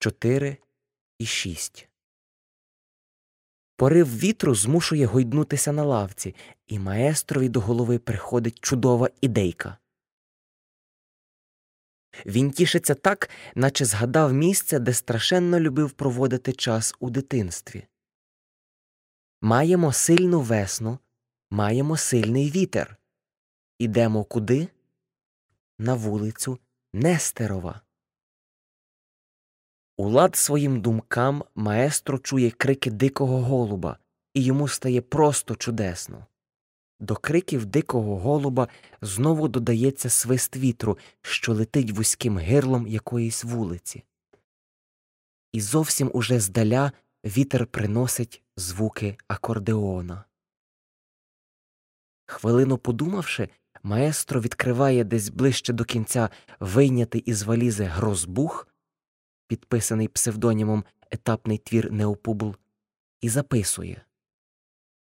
чотири і шість. Порив вітру змушує гойднутися на лавці, і маестрові до голови приходить чудова ідейка. Він тішиться так, наче згадав місце, де страшенно любив проводити час у дитинстві. Маємо сильну весну, маємо сильний вітер. Ідемо куди? На вулицю Нестерова. У лад своїм думкам маестро чує крики дикого голуба, і йому стає просто чудесно. До криків дикого голуба знову додається свист вітру, що летить вузьким гирлом якоїсь вулиці. І зовсім уже здаля вітер приносить звуки акордеона. Хвилину подумавши, маестро відкриває десь ближче до кінця вийнятий із валізи грозбух, підписаний псевдонімом етапний твір Неопубл, і записує